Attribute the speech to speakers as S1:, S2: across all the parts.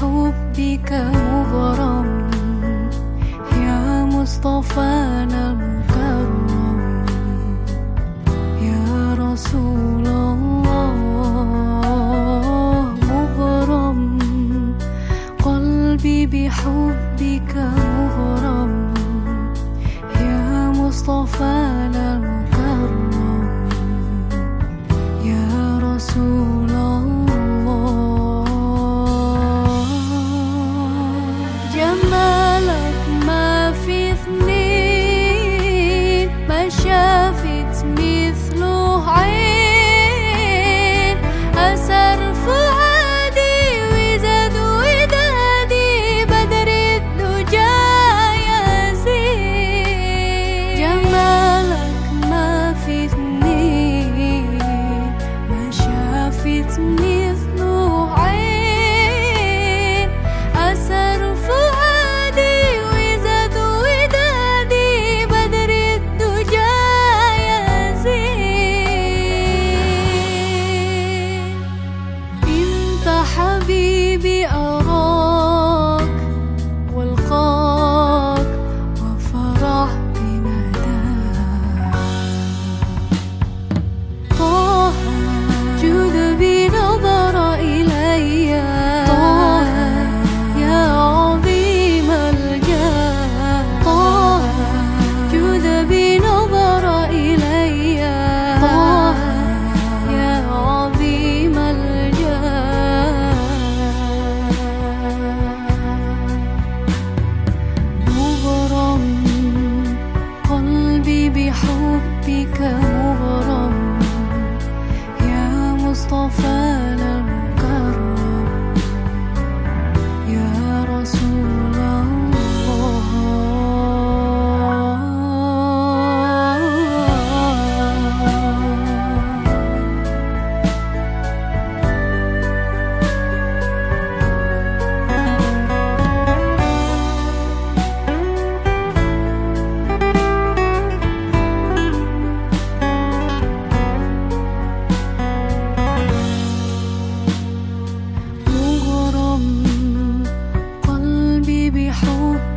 S1: حبك مغرم يا مصطفانا المصطفى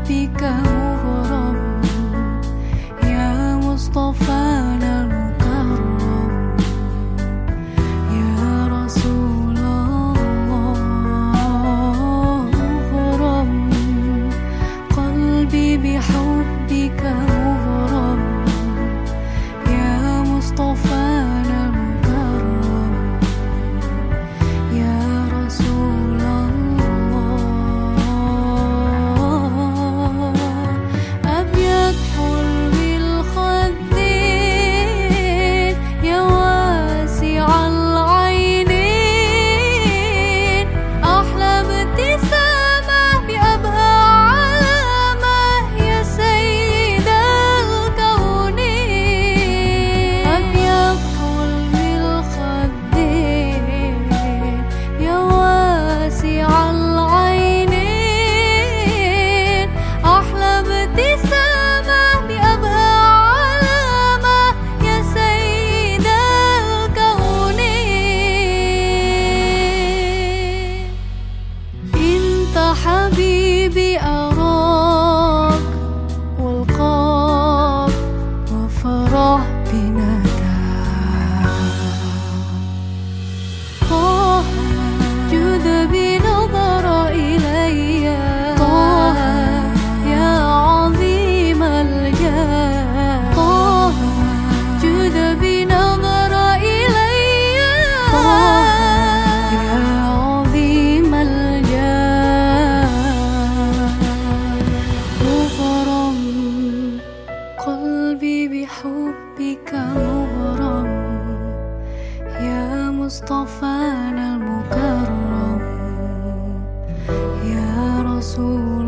S1: ربك مغرم يا مصطفانا المكرم يا رسول الله مغرم قلبي بحبك. مغرم قلبي بحبك مغرم يا مصطفانا المكرم. يا رسول